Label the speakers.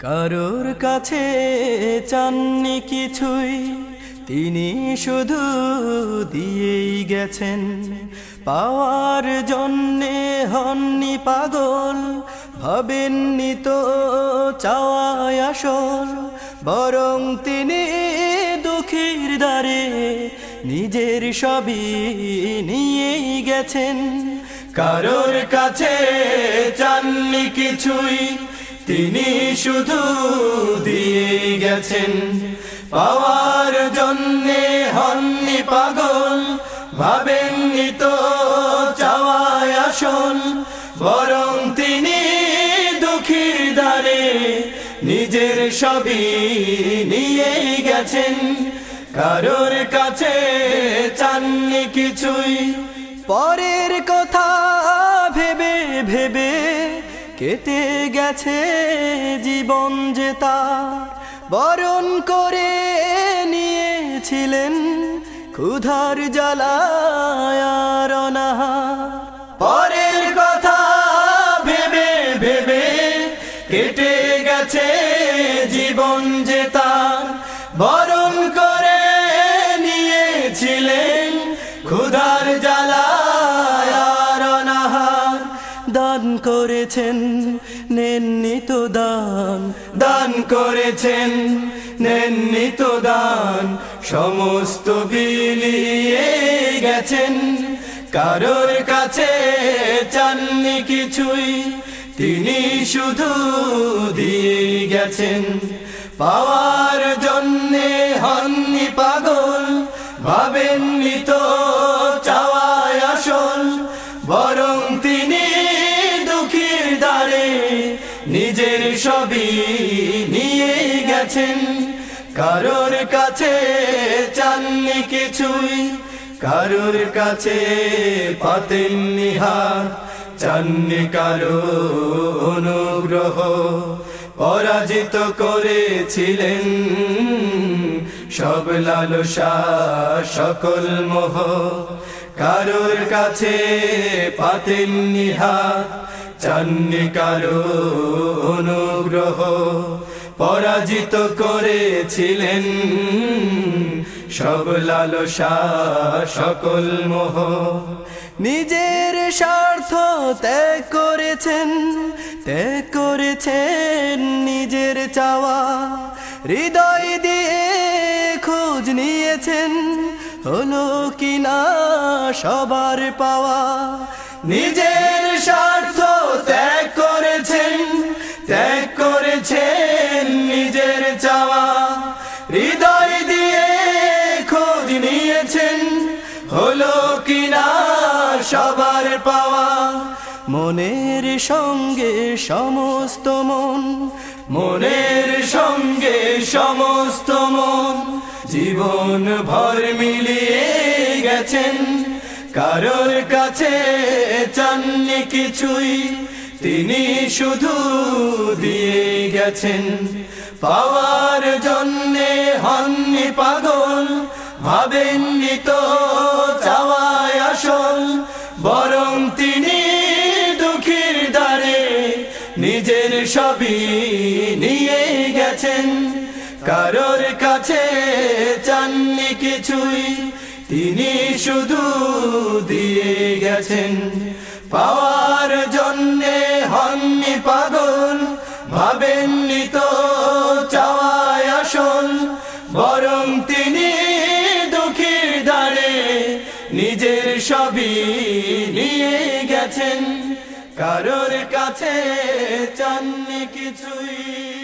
Speaker 1: কারোর কাছে চাননি কিছুই, তিনি শুধু দিয়েই গেছেন। পাওয়ার জন্যে হননি পাগল, ভাবেননি তো চাওয়ায় আসল। বরং তিনি দুঃখীর দ্বারে নিজের সবই নিয়েই গেছেন। কারোর কাছে চাননি কিছুই তিনি শুধু দিয়ে গেছেন। পাওয়ার জন্যে হননি পাগল, ভাবেননি তো চাওয়ায় আসল। বরং তিনি দুঃখীর দ্বারে নিজের সবই নিয়ে গেছেন। কারোর কাছে চাননি কিছুই। পরের কথা ভেবে ভেবে কেটে গেছে জীবন যে তার। বরণ করে নিয়েছিলেন ক্ষুধার জ্বালায় পরের কথা ভেবে ভেবে কেটে গেছে জীবন যে তার। করেছেন, নেননি তো দান। দান করেছেন, নেননি তো দান। সমস্ত বিলিয়ে গেছেন, কারোর কাছে চাননি কিছুই। তিনি শুধু দিয়ে গেছেন, পাওয়ার জন্যে গেছেন কারোর কাছে চাননি কিছুই, কারোর কাছে পাতেননি হাত চাননি কারও অনুগ্রহ, পরাজিত করেছিলেন। সব লালসা সকল মোহ, কারোর কাছে পাতেননি হাত চাননি কারও অনুগ্রহ পরাজিত করেছিলেন। সব লালসা সকল মোহ নিজের স্বার্থ ত্যাগ করেছেন ত্যাগ করেছেন নিজের চাওয়া। হৃদয় দিয়ে খোঁজ নিয়েছেন, হলো কিনা সবার পাওয়া। নিজের হলো কিনা সবার পাওয়া। মনের সঙ্গে সমস্ত মন, মনের সঙ্গে সমস্ত মন। জীবন ভর মিলিয়ে গেছেন, কারোর কাছে চাননি কিছুই। তিনি শুধু দিয়ে গেছেন, পাওয়ার জন্যে হননি পাগল। ভাবেননি তো চাওয়ায় আসল, বরং তিনি দুঃখীর দ্বারে নিজের সবই নিয়ে গেছেন। কারোর কাছে চাননি কিছুই, তিনি শুধু দিয়ে গেছেন। পাওয়ার জন্যে হননি পাগল ভাবেননি তো চাওয়ায় আসল, বরং সবই নিয়ে গেছেন। কারোর কাছে চাননি কিছুই।